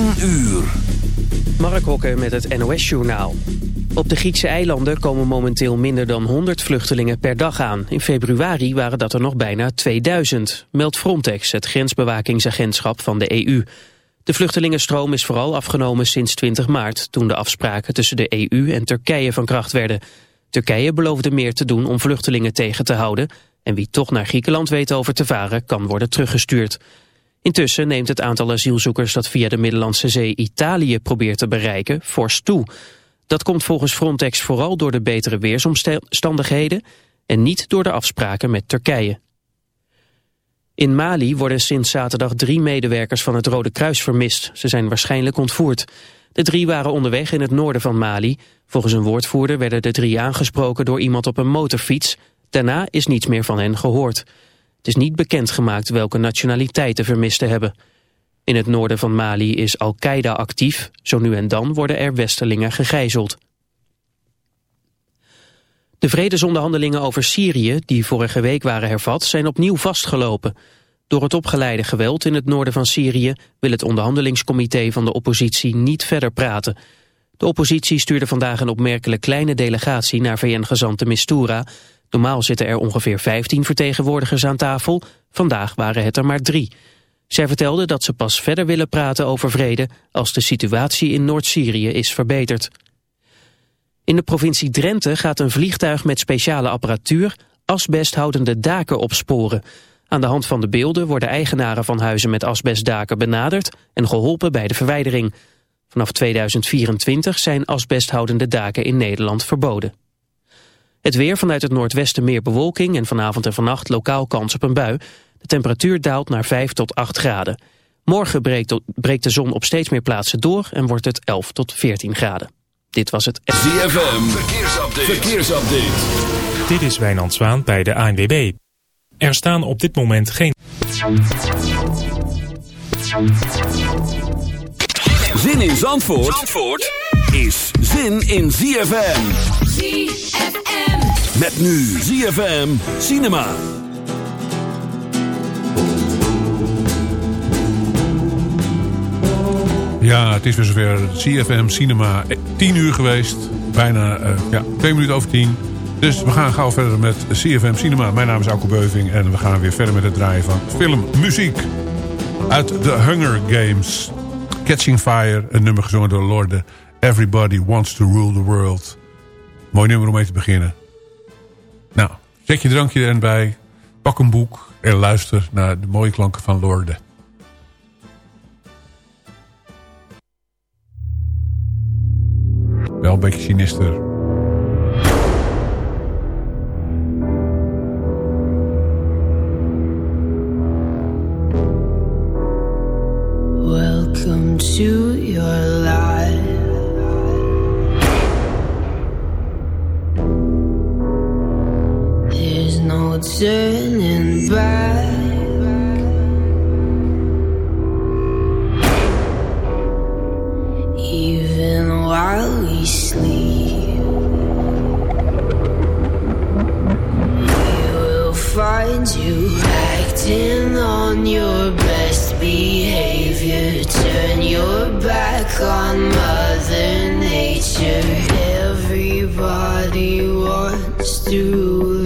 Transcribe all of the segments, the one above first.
10 uur. Mark Hokke met het NOS-journaal. Op de Griekse eilanden komen momenteel minder dan 100 vluchtelingen per dag aan. In februari waren dat er nog bijna 2000, meldt Frontex, het grensbewakingsagentschap van de EU. De vluchtelingenstroom is vooral afgenomen sinds 20 maart... toen de afspraken tussen de EU en Turkije van kracht werden. Turkije beloofde meer te doen om vluchtelingen tegen te houden... en wie toch naar Griekenland weet over te varen, kan worden teruggestuurd. Intussen neemt het aantal asielzoekers dat via de Middellandse Zee Italië probeert te bereiken fors toe. Dat komt volgens Frontex vooral door de betere weersomstandigheden en niet door de afspraken met Turkije. In Mali worden sinds zaterdag drie medewerkers van het Rode Kruis vermist. Ze zijn waarschijnlijk ontvoerd. De drie waren onderweg in het noorden van Mali. Volgens een woordvoerder werden de drie aangesproken door iemand op een motorfiets. Daarna is niets meer van hen gehoord. Het is niet bekendgemaakt welke nationaliteit de vermisten hebben. In het noorden van Mali is Al-Qaeda actief. Zo nu en dan worden er westerlingen gegijzeld. De vredesonderhandelingen over Syrië, die vorige week waren hervat, zijn opnieuw vastgelopen. Door het opgeleide geweld in het noorden van Syrië wil het onderhandelingscomité van de oppositie niet verder praten. De oppositie stuurde vandaag een opmerkelijk kleine delegatie naar VN-gezant de Mistura. Normaal zitten er ongeveer 15 vertegenwoordigers aan tafel, vandaag waren het er maar drie. Zij vertelde dat ze pas verder willen praten over vrede als de situatie in Noord-Syrië is verbeterd. In de provincie Drenthe gaat een vliegtuig met speciale apparatuur asbesthoudende daken opsporen. Aan de hand van de beelden worden eigenaren van huizen met asbestdaken benaderd en geholpen bij de verwijdering. Vanaf 2024 zijn asbesthoudende daken in Nederland verboden. Het weer vanuit het noordwesten meer bewolking en vanavond en vannacht lokaal kans op een bui. De temperatuur daalt naar 5 tot 8 graden. Morgen breekt, breekt de zon op steeds meer plaatsen door en wordt het 11 tot 14 graden. Dit was het... ZFM, verkeersupdate. verkeersupdate. Dit is Wijnand Zwaan bij de ANWB. Er staan op dit moment geen... Zin in Zandvoort, Zandvoort is zin in ZFM. ZFM. Met nu ZFM Cinema. Ja, het is weer zover. CFM Cinema. 10 uur geweest. Bijna uh, ja, 2 minuten over 10. Dus we gaan gauw verder met CFM Cinema. Mijn naam is Alko Beuving. En we gaan weer verder met het draaien van filmmuziek. Uit The Hunger Games. Catching Fire. Een nummer gezongen door Lorde. Everybody Wants to Rule the World. Mooi nummer om mee te beginnen. Nou, zet je drankje erbij. bij. Pak een boek. En luister naar de mooie klanken van Lorde. Wel een beetje sinister. Welcome to your life. Turning back. Even while we sleep, we will find you acting on your best behavior. Turn your back on Mother Nature. Everybody wants to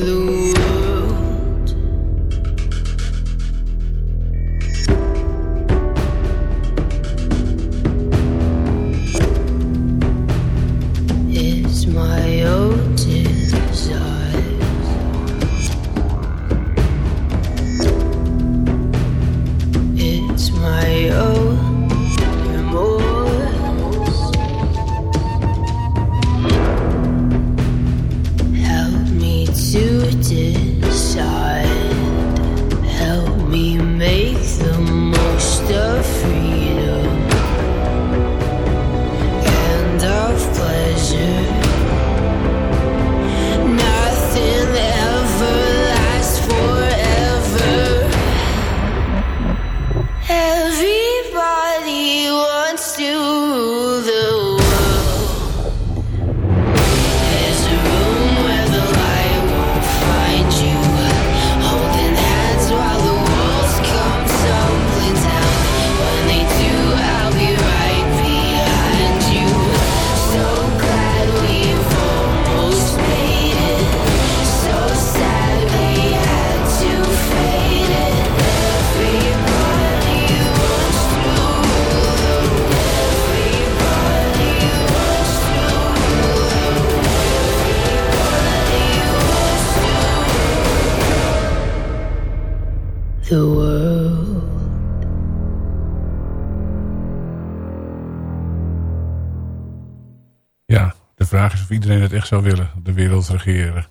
zou willen, de wereld regeren.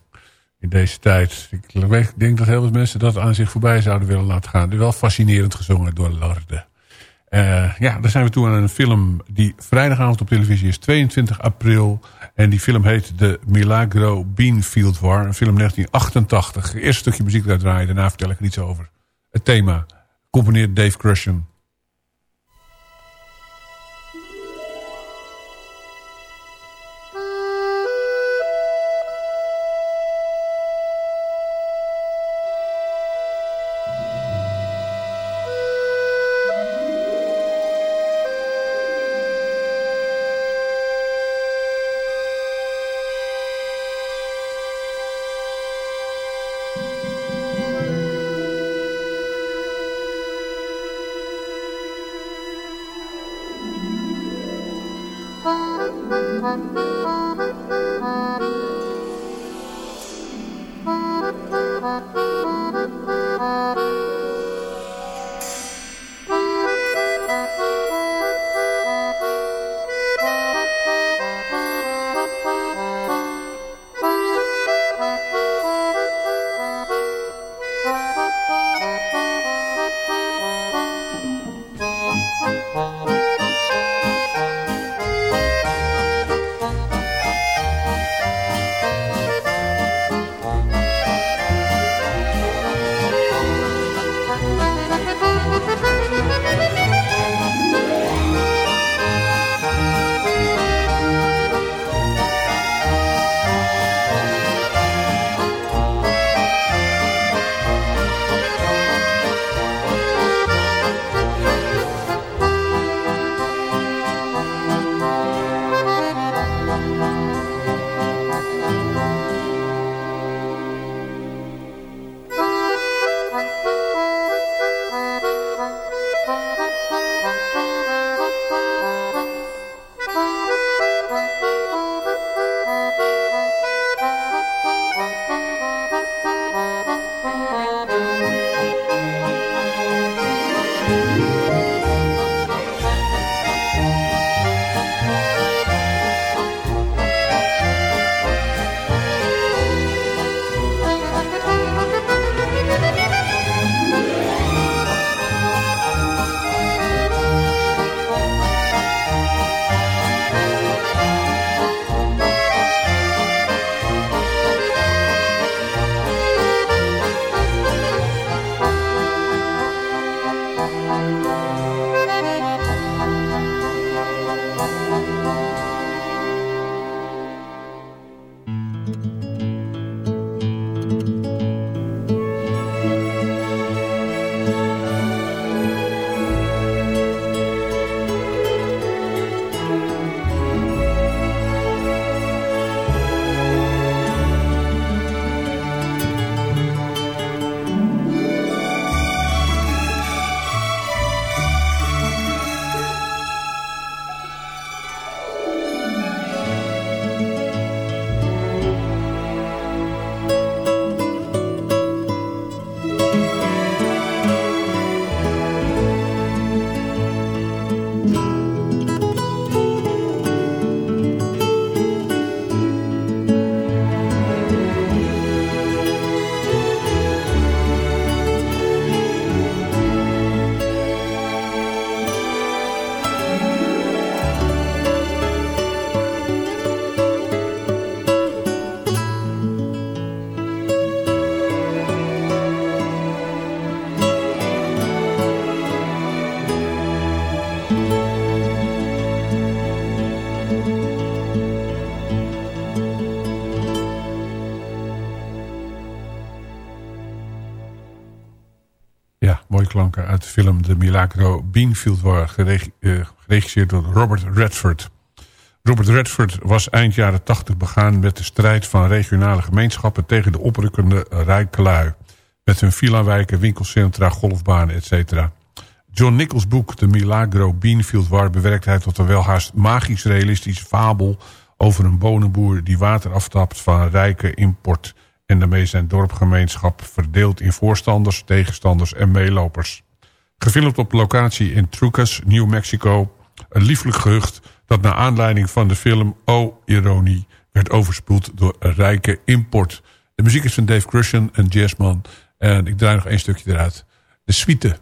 In deze tijd. Ik denk dat heel veel mensen dat aan zich voorbij zouden willen laten gaan. Wel fascinerend gezongen door Lorde. Uh, ja, dan zijn we toe aan een film die vrijdagavond op televisie is. 22 april. En die film heet The Milagro Beanfield War. Een film 1988. Eerst stukje muziek eruit draaien. Daarna vertel ik er iets over. Het thema. Componeert Dave Crushen. Uit de film The Milagro Beanfield War, eh, geregisseerd door Robert Redford. Robert Redford was eind jaren 80 begaan met de strijd van regionale gemeenschappen tegen de oprukkende rijke lui. Met hun villa-wijken, winkelcentra, golfbanen, etc. John Nichols boek The Milagro Beanfield War bewerkt hij tot een welhaast magisch-realistische fabel over een bonenboer die water aftapt van een rijke import En daarmee zijn dorpgemeenschap verdeeld in voorstanders, tegenstanders en meelopers. Gefilmd op locatie in Trucas, New Mexico. Een lieflijk gehucht dat naar aanleiding van de film Oh Ironie werd overspoeld door een rijke import. De muziek is van Dave Crushen, een jazzman. En ik draai nog één stukje eruit. De suite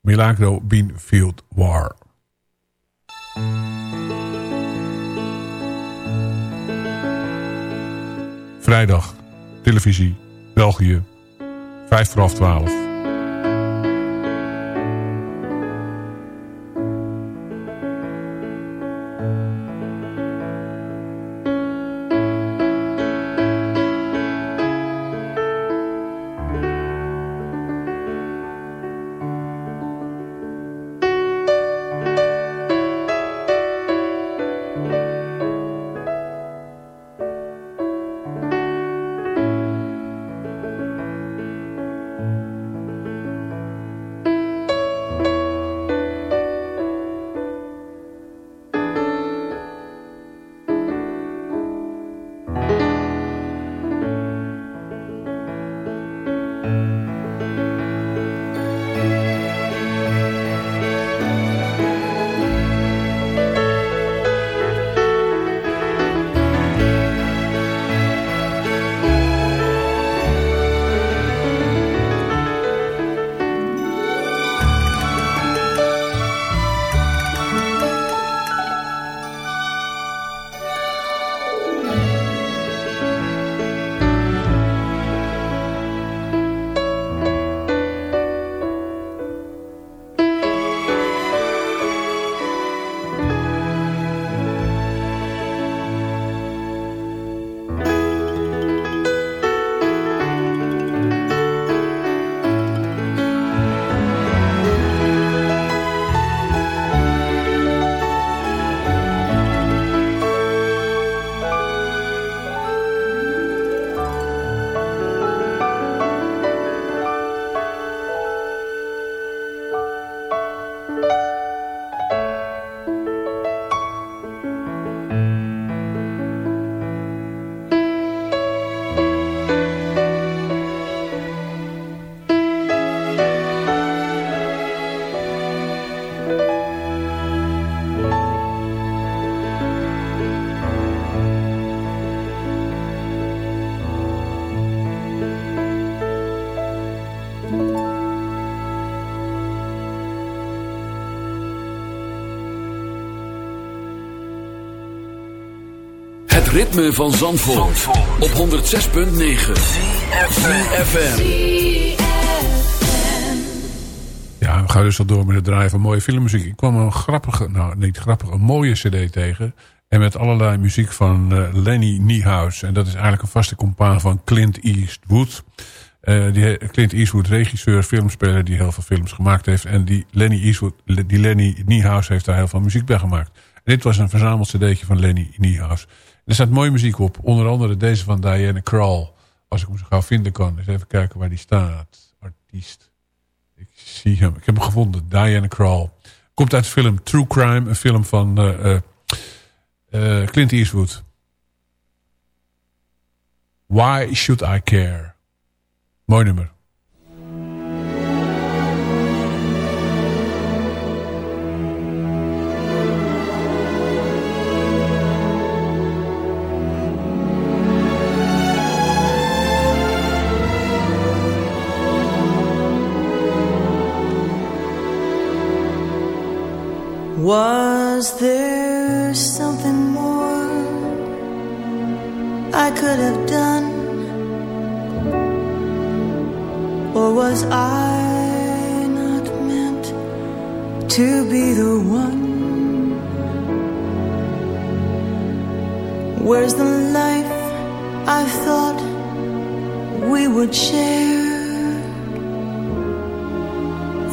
Milagro Beanfield War. Vrijdag, televisie, België, vijf voor half ritme van Zandvoort, op 106.9 FM. Ja, we gaan dus al door met het draaien van mooie filmmuziek. Ik kwam een grappige, nou niet grappige, een mooie cd tegen. En met allerlei muziek van uh, Lenny Niehaus. En dat is eigenlijk een vaste compaan van Clint Eastwood. Uh, die, Clint Eastwood, regisseur, filmspeler die heel veel films gemaakt heeft. En die Lenny, Eastwood, die Lenny Niehaus heeft daar heel veel muziek bij gemaakt. Dit was een verzameld cd'tje van Lenny Niehaus. Er staat mooie muziek op. Onder andere deze van Diana Krall. Als ik hem zo gauw vinden kan. Eens even kijken waar die staat. Artiest. Ik zie hem. Ik heb hem gevonden. Diana Krall. Komt uit de film True Crime. Een film van uh, uh, Clint Eastwood. Why Should I Care? Mooi nummer. Was there something more I could have done? Or was I not meant to be the one? Where's the life I thought we would share?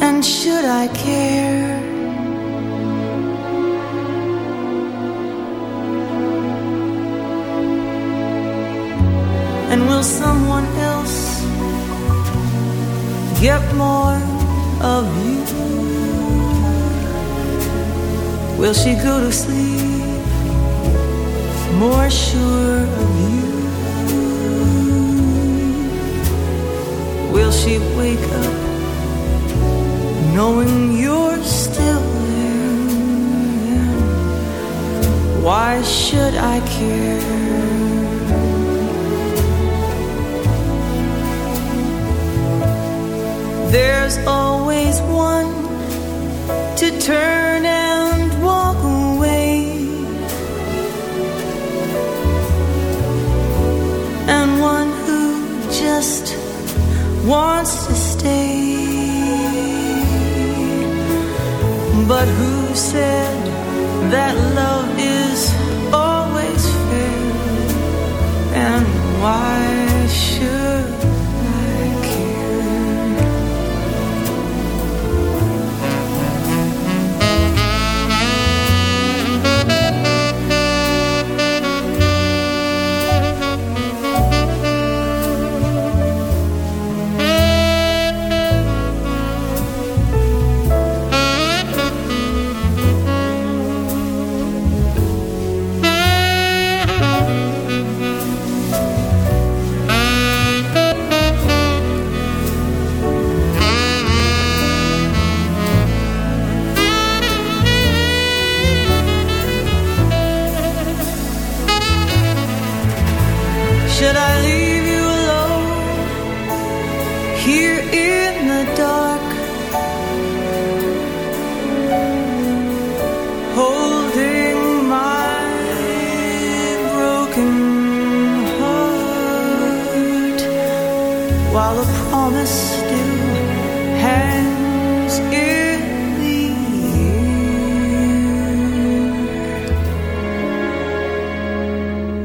And should I care? Will someone else get more of you? Will she go to sleep more sure of you? Will she wake up knowing you're still there? Why should I care? There's always one to turn and walk away, and one who just wants to stay. But who said that love is always fair? And why here in the dark? Holding my broken heart while a promise still hangs in the air.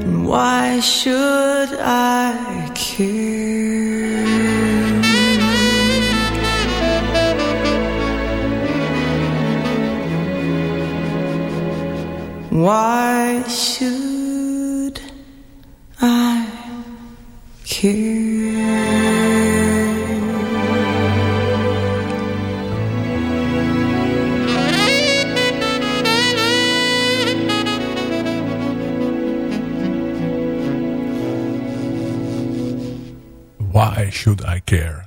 And Why should I care? Why should I care? Why Should I Care?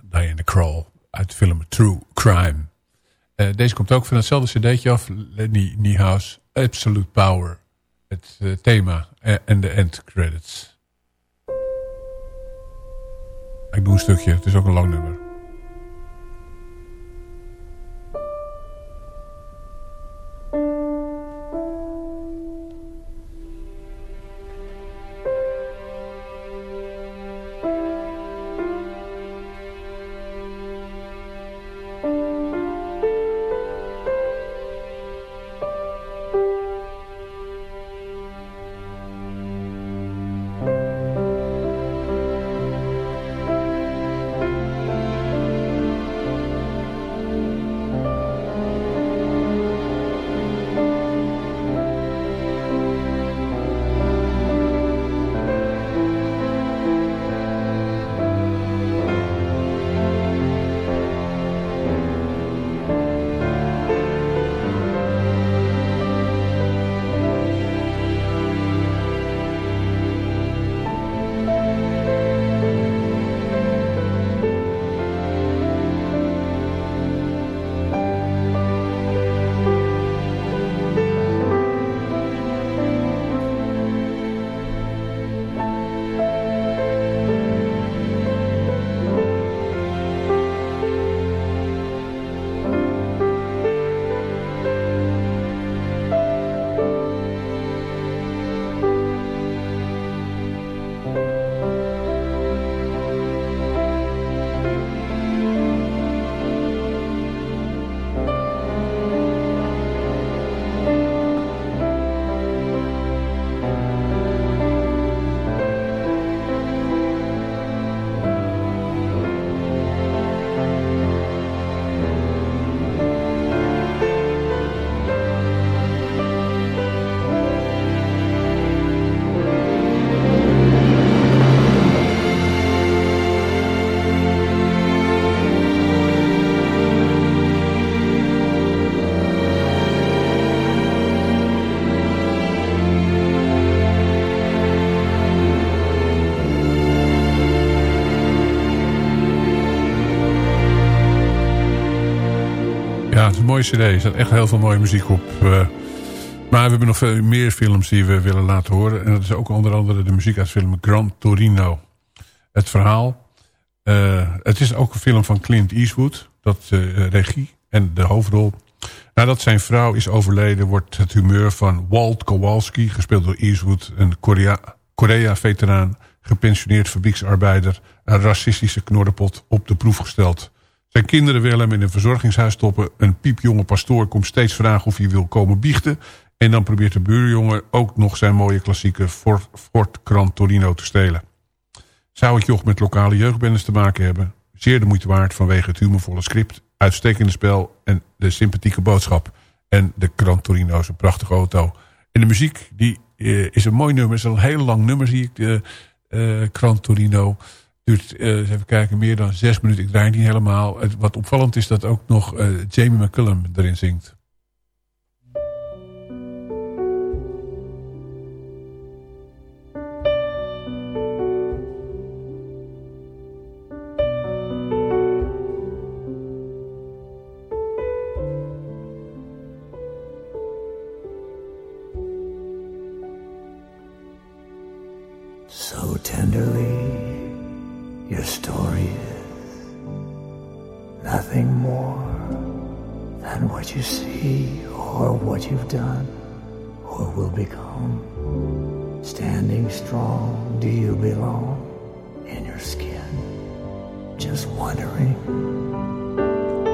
Deze komt ook van hetzelfde cd'tje af. Lenny Niehaus, Absolute Power. Het eh, thema eh, en de end credits. Ik doe een stukje, het is ook een lang nummer. Cd. Er staat echt heel veel mooie muziek op. Uh, maar we hebben nog veel meer films die we willen laten horen. En dat is ook onder andere de muziek uit film Gran Torino. Het verhaal. Uh, het is ook een film van Clint Eastwood. Dat uh, regie en de hoofdrol. Nadat zijn vrouw is overleden wordt het humeur van Walt Kowalski... gespeeld door Eastwood, een Korea-veteraan... gepensioneerd fabrieksarbeider... een racistische knorrenpot op de proef gesteld... Zijn kinderen willen hem in een verzorgingshuis stoppen. Een piepjonge pastoor komt steeds vragen of hij wil komen biechten. En dan probeert de buurjongen ook nog zijn mooie klassieke Gran Torino te stelen. Zou het joch met lokale jeugdbendes te maken hebben? Zeer de moeite waard vanwege het humorvolle script, uitstekende spel en de sympathieke boodschap. En de Gran is een prachtige auto. En de muziek die, uh, is een mooi nummer. Het is een heel lang nummer zie ik, de uh, duurt, uh, even kijken, meer dan zes minuten. Ik draai niet helemaal. Het, wat opvallend is dat ook nog uh, Jamie McCullum erin zingt.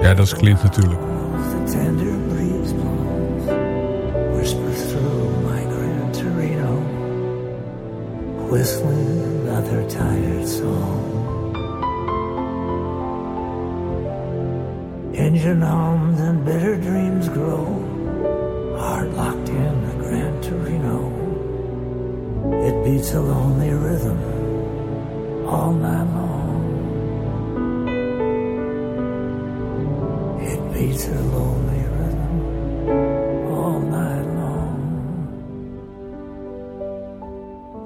Ja, dat Clint natuurlijk. The tender breeze blows, whispers through my Gran Torino, whistling another tired song. Engine hums and bitter dreams grow, heart locked in a Gran Torino. It beats a lonely rhythm all night long. Beats a lonely rhythm all night long.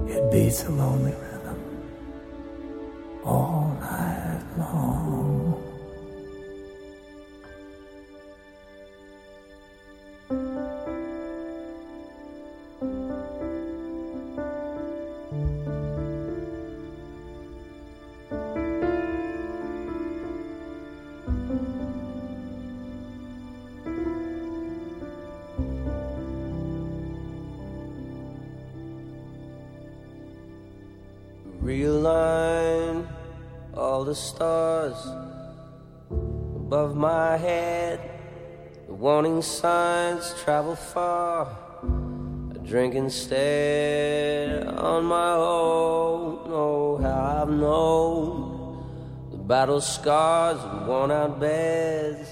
It beats a lonely rhythm far. I drink instead on my own. Oh, how I've known the battle scars and worn out beds.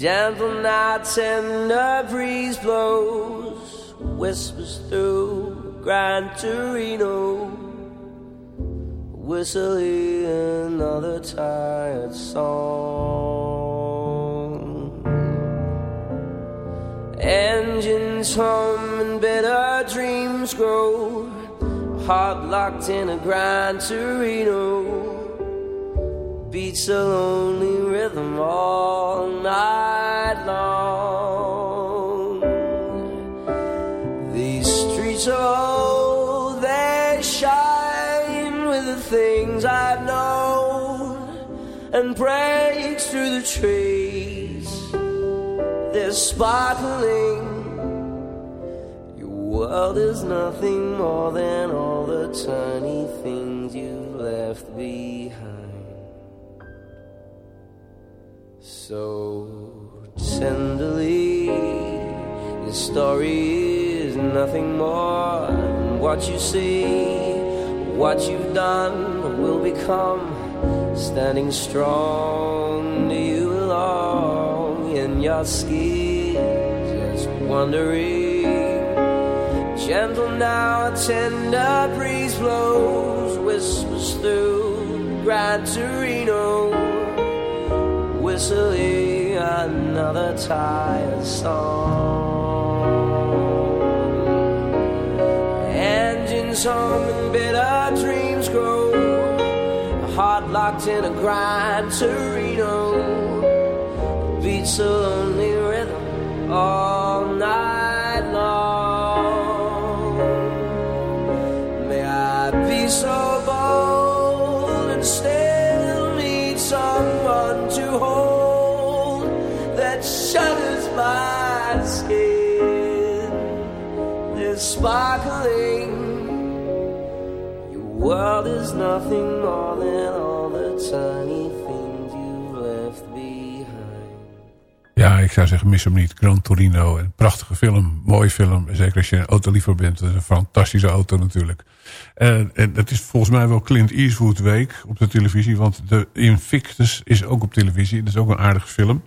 Gentle nights and the breeze blows, whispers through Gran Torino whistling another tired song. Engines hum and better dreams grow, heart locked in a Gran Torino. Beats a lonely rhythm all night long. These streets are old, they shine with the things I've known and breaks through the trees. They're sparkling. Your world is nothing more than all the tiny things you've left behind. So tenderly, your story is nothing more than what you see, what you've done will become. Standing strong, your skin? Just wondering. Gentle now, a tender breeze blows, whispers through Gran Torino whistling another tired song. Engines hum and bitter dreams grow. A heart locked in a Gran Torino beats a lonely all night long. May I be so bold and still meet someone to hold that shudders my skin. This sparkling, your world is nothing more than all the tiny Ja, ik zou zeggen, mis hem niet. Gran Torino, een prachtige film, mooi film. Zeker als je een autoliever bent. Dat is een fantastische auto natuurlijk. En, en is volgens mij wel Clint Eastwood week op de televisie. Want de Invictus is ook op televisie. Dat is ook een aardige film.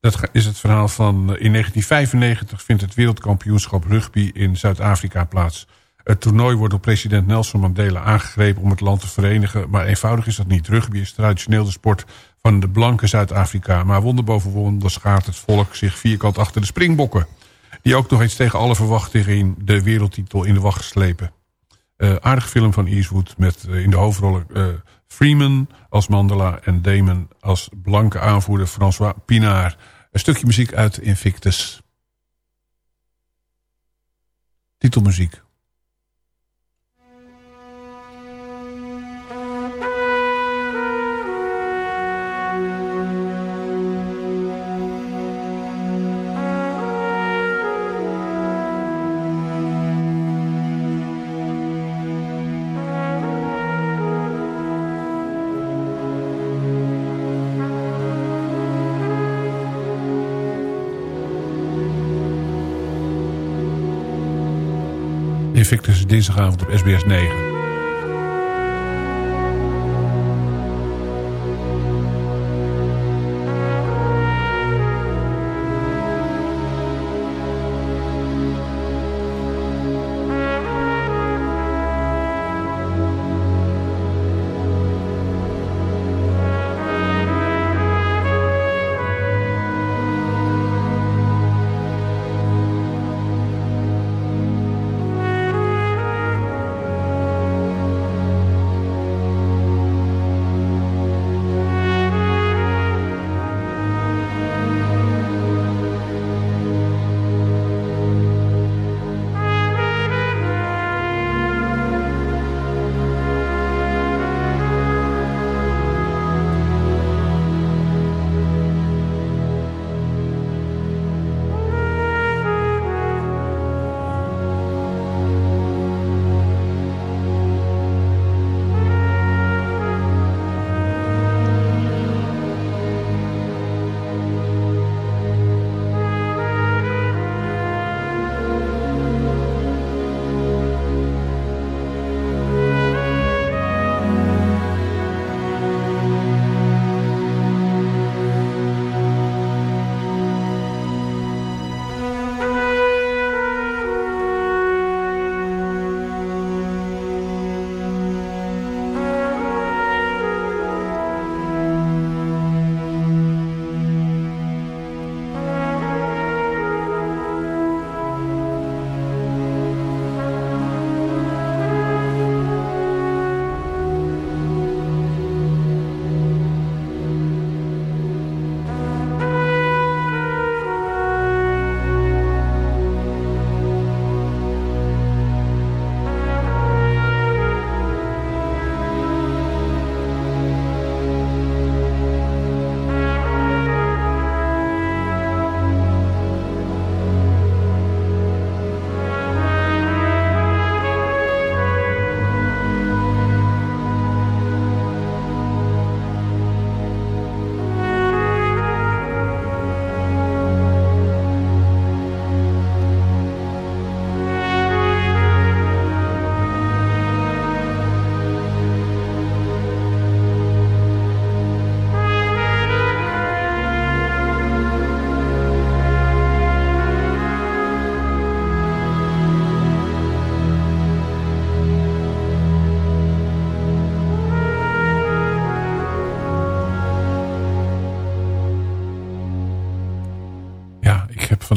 Dat is het verhaal van... eh, In 1995 vindt het wereldkampioenschap rugby in Zuid-Afrika plaats. Het toernooi wordt door president Nelson Mandela aangegrepen om het land te verenigen. Maar eenvoudig is dat niet. Rugby is traditioneel de sport van de blanke Zuid-Afrika. Maar wonder boven wonder schaart het volk zich vierkant achter de springbokken. Die ook nog eens tegen alle verwachtingen in de wereldtitel in de wacht slepen. Eh aardige film van Eastwood met eh, in de hoofdrollen eh, Freeman als Mandela en Damon als blanke aanvoerder François Pinard. Een stukje muziek uit Invictus. Titelmuziek. Invictus dinsdagavond op SBS 9.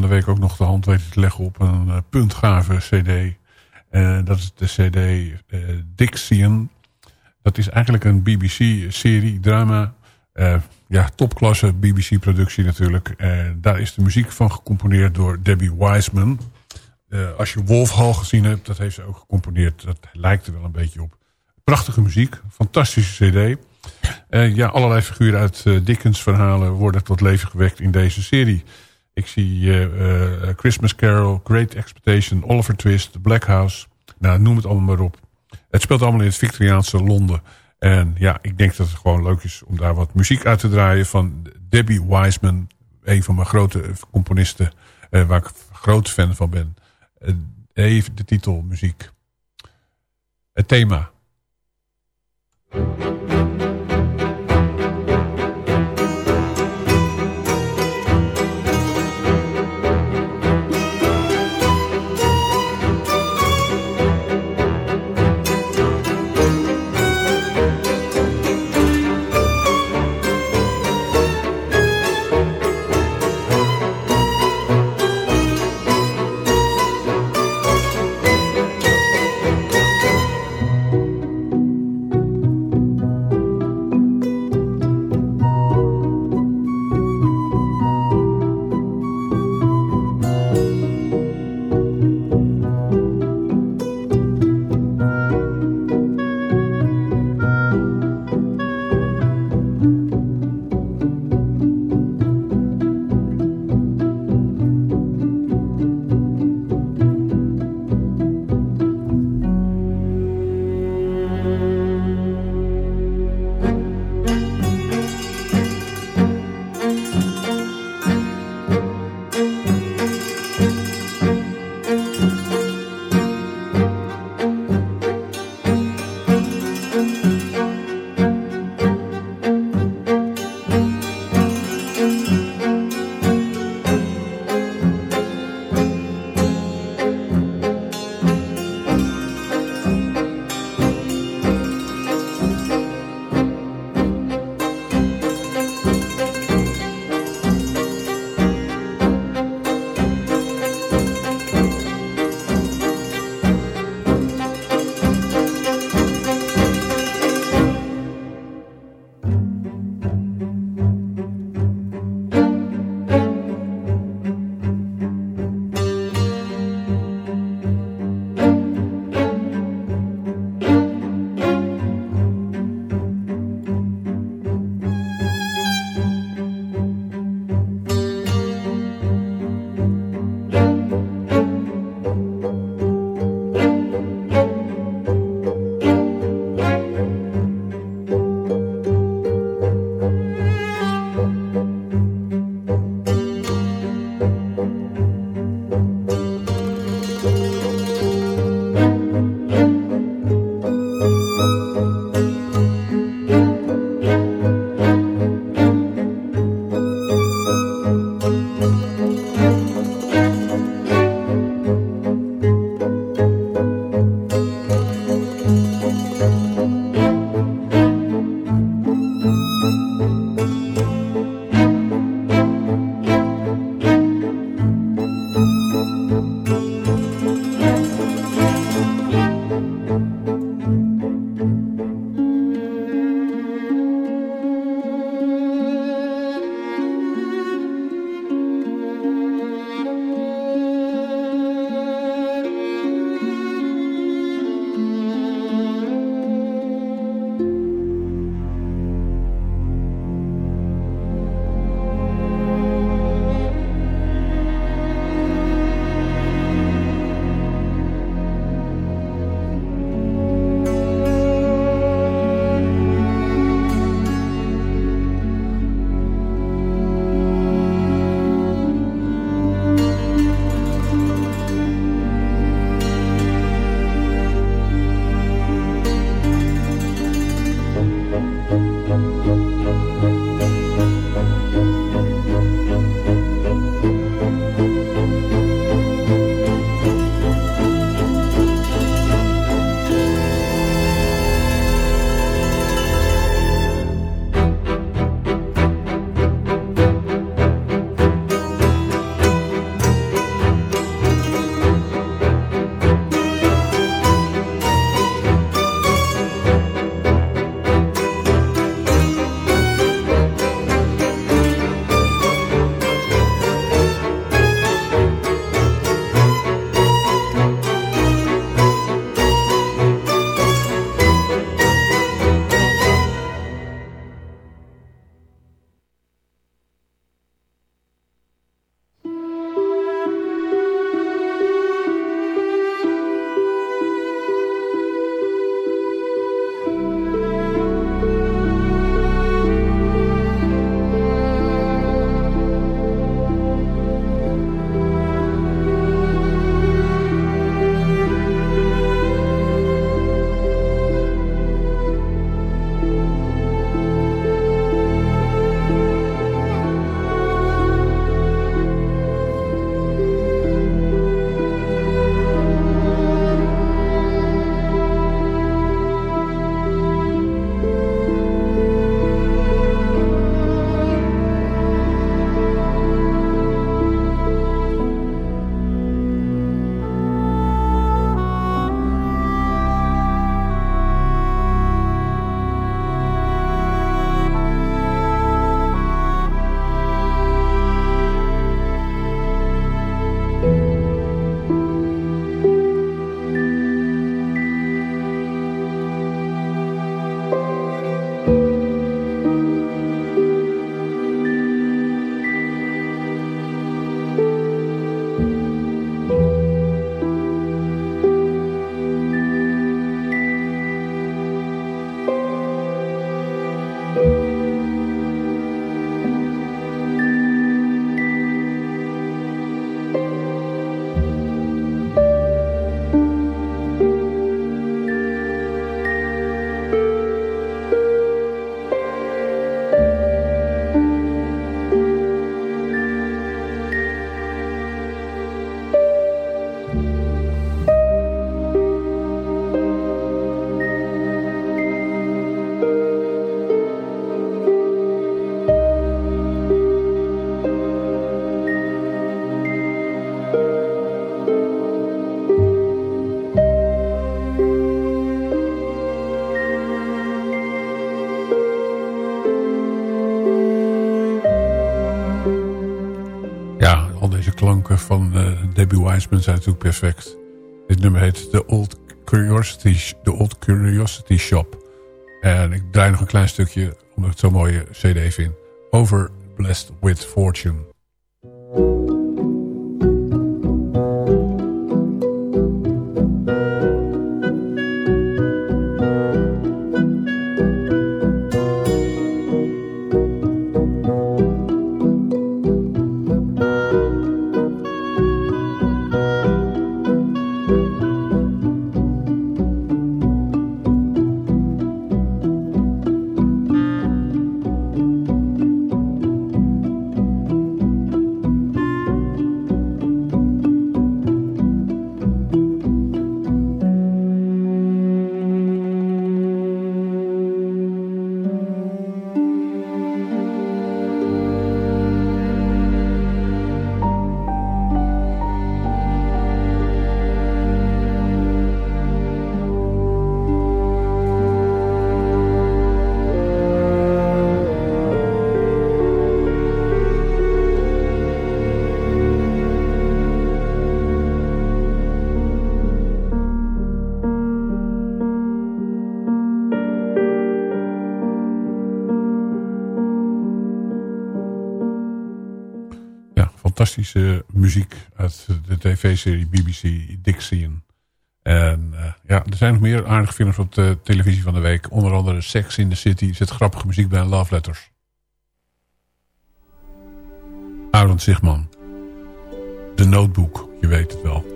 De week ook nog de hand weten te leggen op een uh, puntgave cd. Uh, dat is de cd uh, Dixion. Dat is eigenlijk een BBC-serie, drama. Ja, topklasse BBC-productie natuurlijk. Daar is de muziek van gecomponeerd door Debbie Wiseman. Als je Wolf Hall gezien hebt, dat heeft ze ook gecomponeerd. Dat lijkt er wel een beetje op. Prachtige muziek, fantastische cd. Ja, allerlei figuren uit Dickens verhalen worden tot leven gewekt in deze serie. Ik zie Christmas Carol, Great Expectation, Oliver Twist, Black House. Nou, noem het allemaal maar op. Het speelt allemaal in het Victoriaanse Londen. En ja, ik denk dat het gewoon leuk is om daar wat muziek uit te draaien van Debbie Wiseman. Een van mijn grote componisten eh, waar ik groot fan van ben. Even de titel muziek. Het thema. Van uh, Debbie Wiseman zijn natuurlijk perfect. Dit nummer heet The Old Curiosity, The Old Curiosity Shop. En ik draai nog een klein stukje, omdat ik het zo'n mooie cd vind. Over Blessed with Fortune. Fantastische muziek uit de tv-serie BBC Dixien. En uh, ja, er zijn nog meer aardige films op de televisie van de week. Onder andere Sex in the City zit grappige muziek bij Love Letters. Arend Sigman. De Notebook, je weet het wel.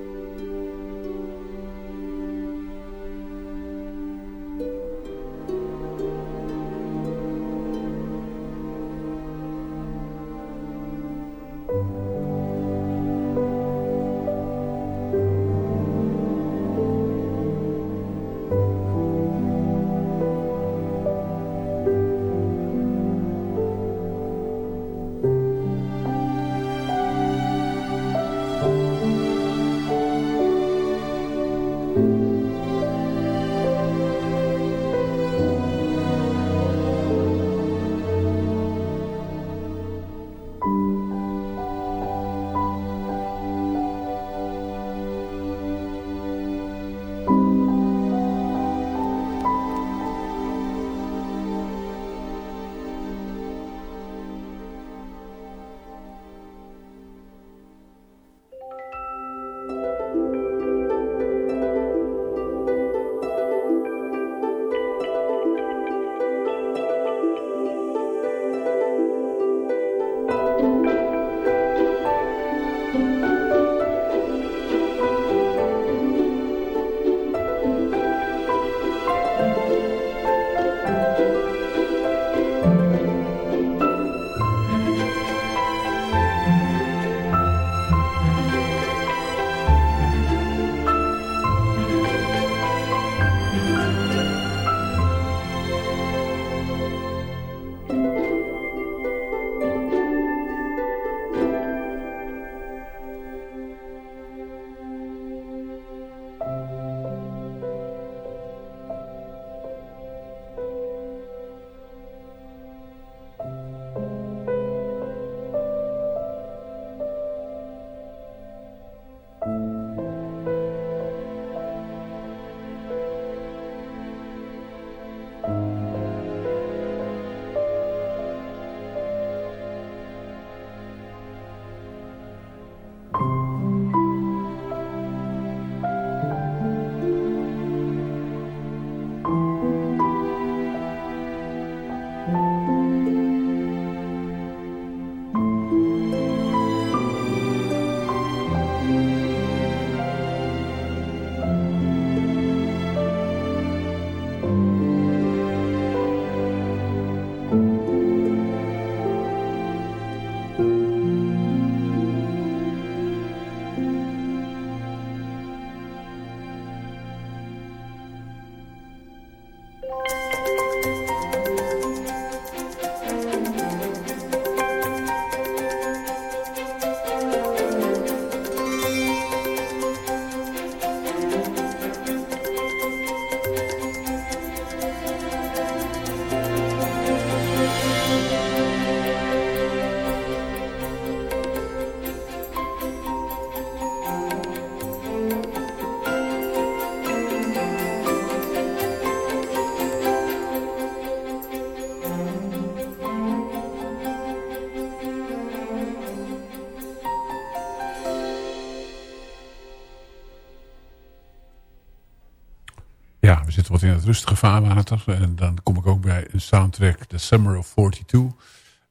Ja, we zitten wat in het rustige vaarwater. En dan kom ik ook bij een soundtrack, The Summer of 42.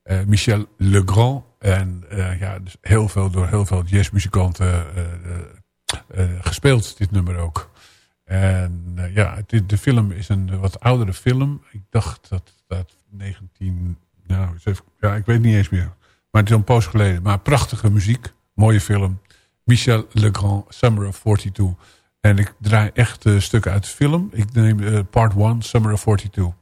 Uh, Michel Legrand. En uh, ja, dus heel veel door heel veel jazzmuzikanten gespeeld, dit nummer ook. En ja, het, de film is een wat oudere film. Ik dacht dat dat 19... Nou, ja, ik weet niet eens meer. Maar het is een poos geleden. Maar prachtige muziek. Mooie film. Michel Legrand, Summer of 42. En ik draai echt uh, stukken uit de film. Ik neem uh, part 1, Summer of 42.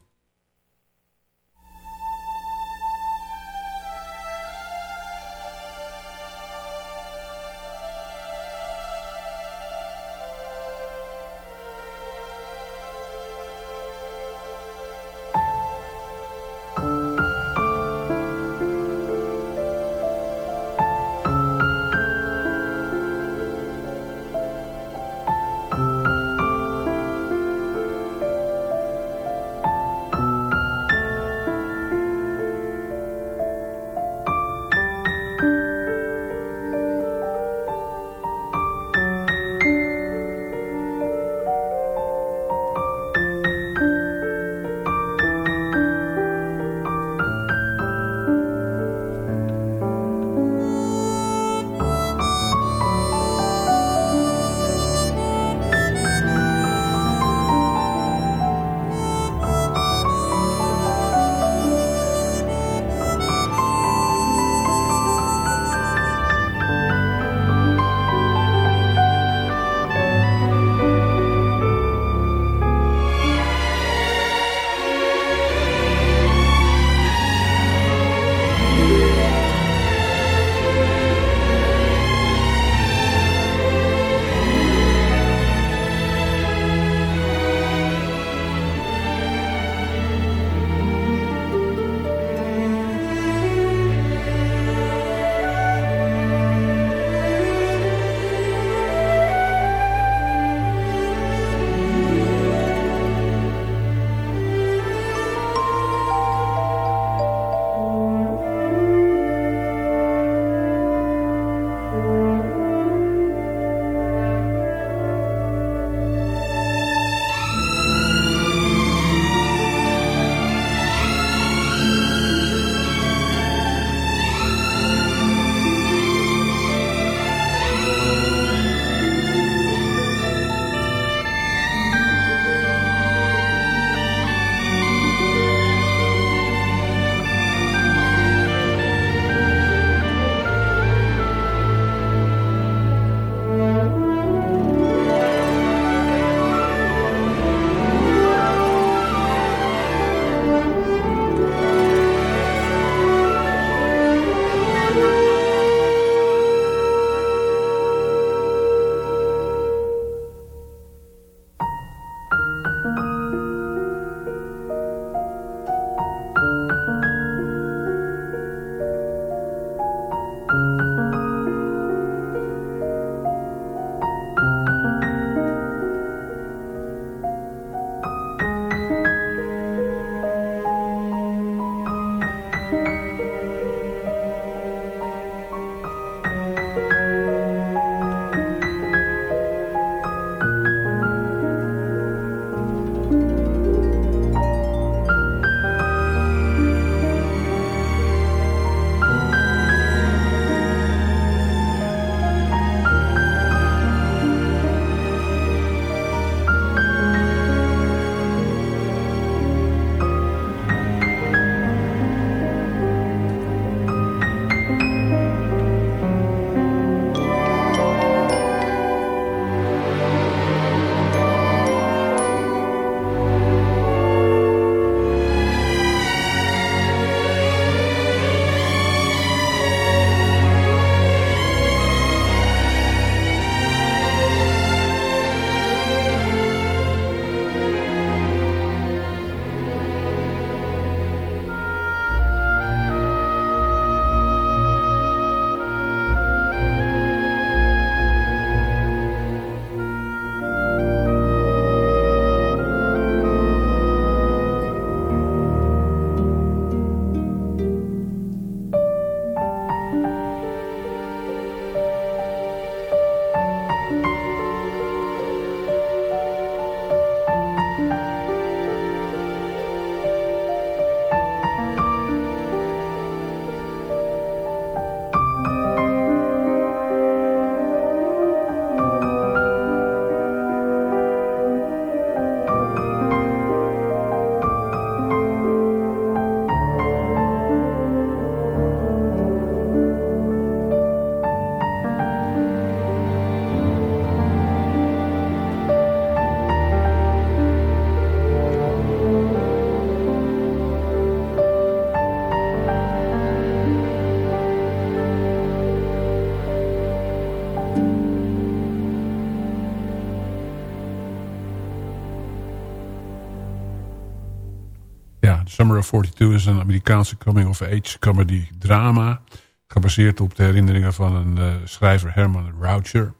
Summer of 42 is een Amerikaanse coming-of-age comedy drama. Gebaseerd op de herinneringen van een uh, schrijver Herman Raucher.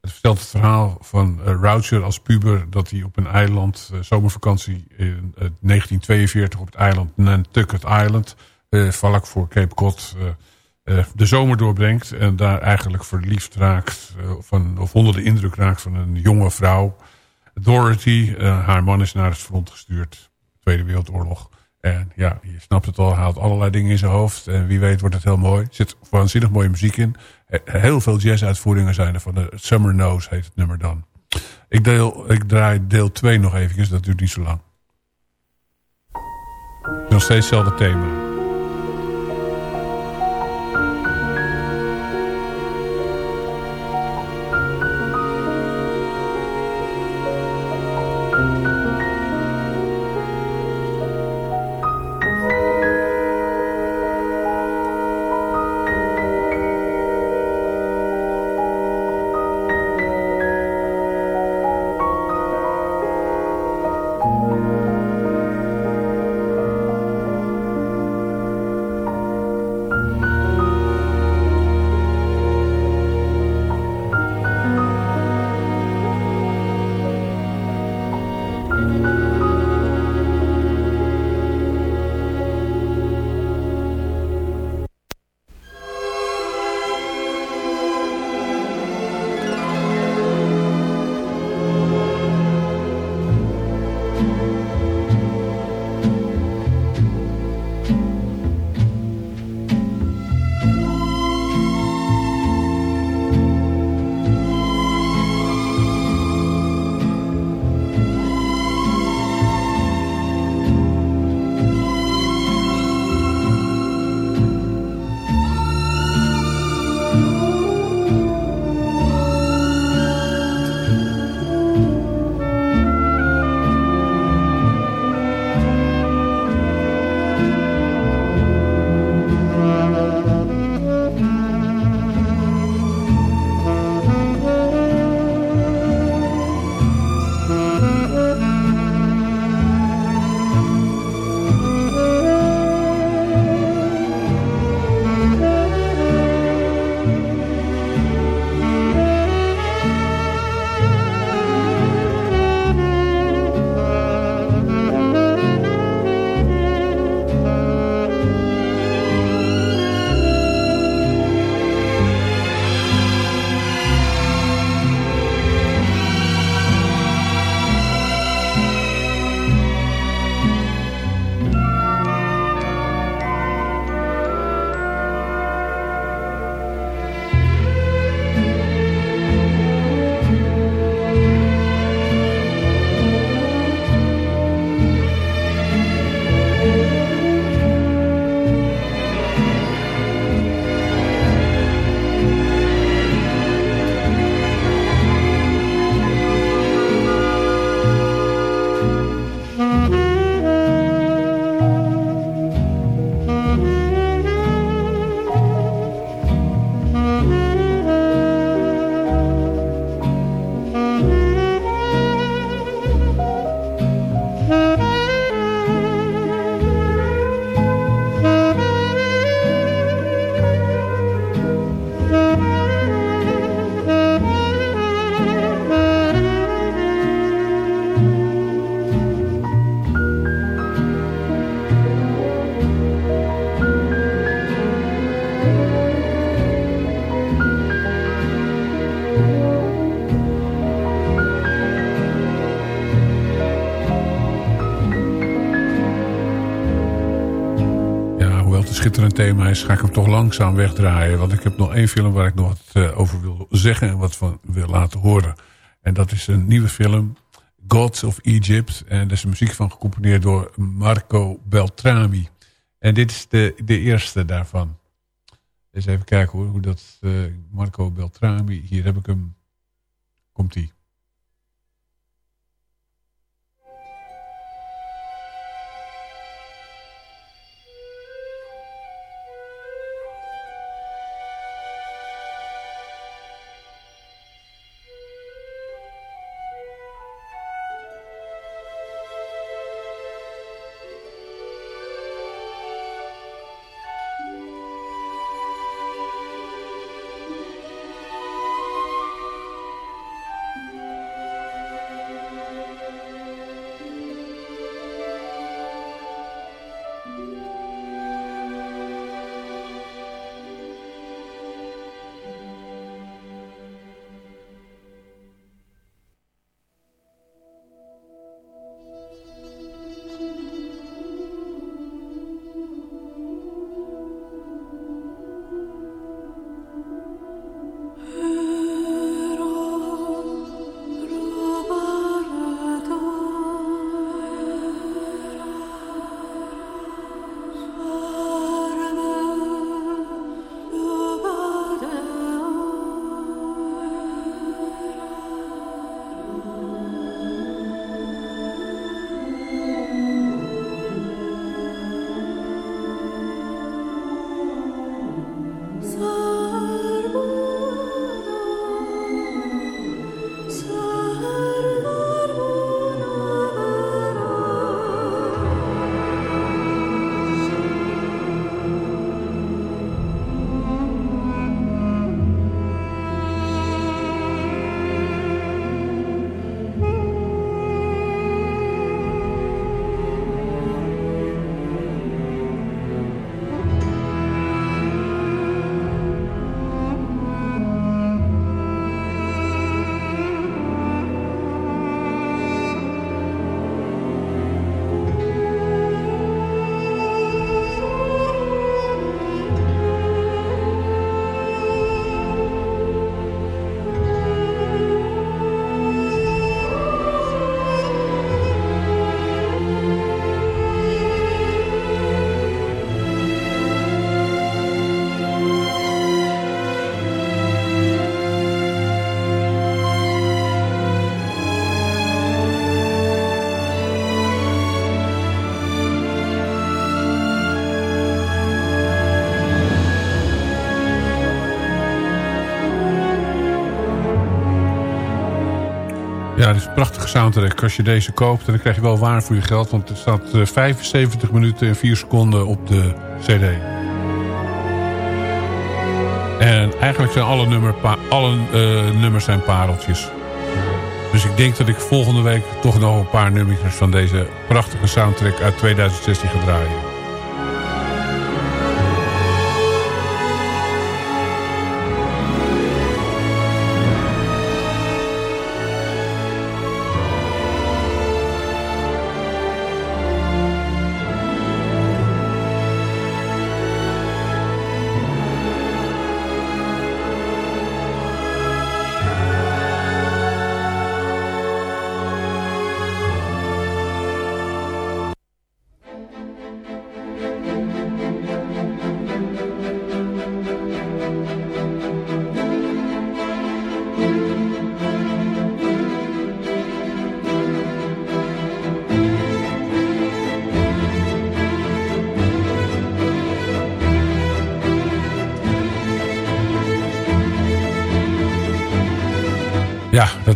Het vertelt het verhaal van uh, Raucher als puber... dat hij op een eiland, uh, zomervakantie in 1942... op het eiland Nantucket Island, vlak voor Cape Cod... de zomer doorbrengt en daar eigenlijk verliefd raakt... van, of onder de indruk raakt van een jonge vrouw... Dorothy, haar man is naar het front gestuurd Tweede Wereldoorlog. En ja, je snapt het al, haalt allerlei dingen in zijn hoofd. En wie weet wordt het heel mooi. Er zit waanzinnig mooie muziek in. Heel veel jazz-uitvoeringen zijn er van de Summer Nose heet het nummer dan. Ik, deel, ik draai deel 2 nog even, dat duurt niet zo lang. Nog steeds hetzelfde thema. Schitterend thema is, ga ik hem toch langzaam wegdraaien. Want ik heb nog één film waar ik nog wat uh, over wil zeggen en wat van wil laten horen. En dat is een nieuwe film, Gods of Egypt. En daar is de muziek van gecomponeerd door Marco Beltrami. En dit is de, de eerste daarvan. Eens even kijken hoor, hoe dat uh, Marco Beltrami, hier heb ik hem, komt-ie. Ja, dit is een prachtige soundtrack. Als je deze koopt, dan krijg je wel waar voor je geld. Want er staat 75 minuten en 4 seconden op de cd. En eigenlijk zijn alle, nummer, alle uh, nummers zijn pareltjes. Dus ik denk dat ik volgende week toch nog een paar nummers van deze prachtige soundtrack uit 2016 ga draaien.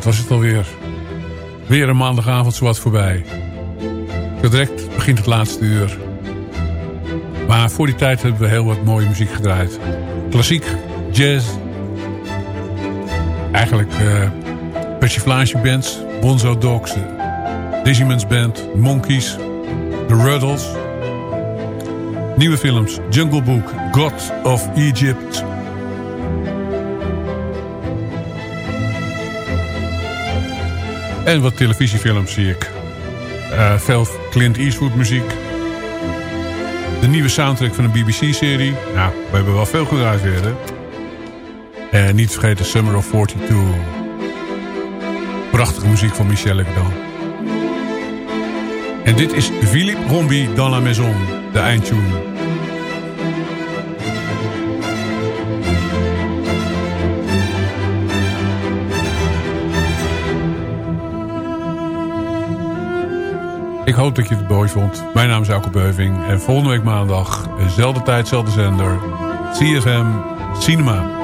Dat was het alweer. Weer een maandagavond zo wat voorbij. Direct begint het laatste uur. Maar voor die tijd hebben we heel wat mooie muziek gedraaid. Klassiek, jazz. Eigenlijk uh, persiflage bands. Bonzo Dogs, Digimons Band, Monkeys, The Ruddles. Nieuwe films, Jungle Book, God of Egypt... En wat televisiefilms zie ik. Uh, veel Clint Eastwood muziek. De nieuwe soundtrack van een BBC-serie. Nou, we hebben wel veel gedraaid weer, hè? En niet vergeten Summer of 42. Prachtige muziek van Michel Legrand. En dit is Philippe Rombi dans la maison, de eindtune. Ik hoop dat je het mooi vond. Mijn naam is Elke Beuving. En volgende week maandag, dezelfde tijd, dezelfde zender. CFM Cinema.